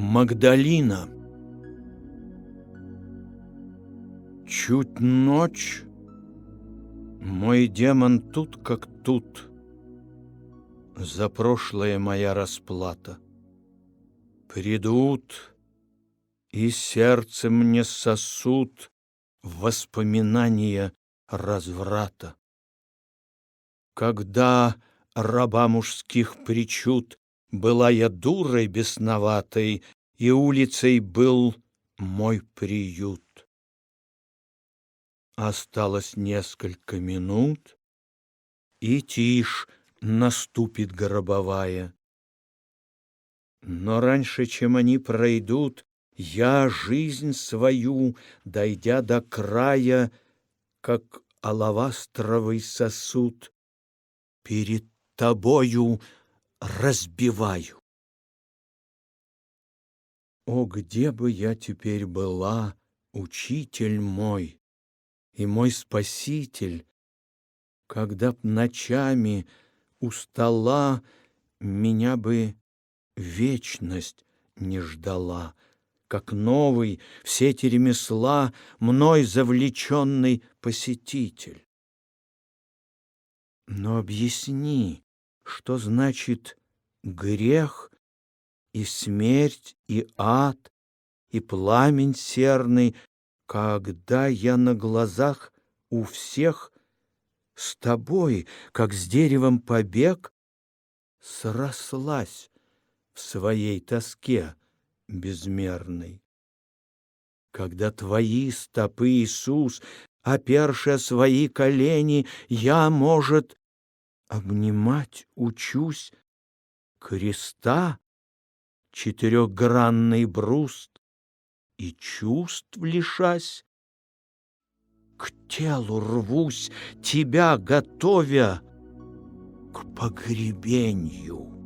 Магдалина Чуть ночь, мой демон тут как тут, За прошлое моя расплата. Придут, и сердце мне сосуд Воспоминания разврата. Когда раба мужских причуд Была я дурой бесноватой, И улицей был мой приют. Осталось несколько минут, И тишь наступит гробовая. Но раньше, чем они пройдут, Я жизнь свою, дойдя до края, Как алавастровый сосуд, Перед тобою разбиваю. О, где бы я теперь была, учитель мой! и мой спаситель, когда б ночами у стола меня бы вечность не ждала, как новый все эти ремесла мной завлеченный посетитель. Но объясни, что значит грех и смерть, и ад, и пламень серный, когда я на глазах у всех с тобой, как с деревом побег, срослась в своей тоске безмерной. Когда твои стопы, Иисус, оперши свои колени, я, может, обнимать учусь креста, четырехгранный бруст, и чувств лишась. К телу рвусь, тебя готовя к погребению.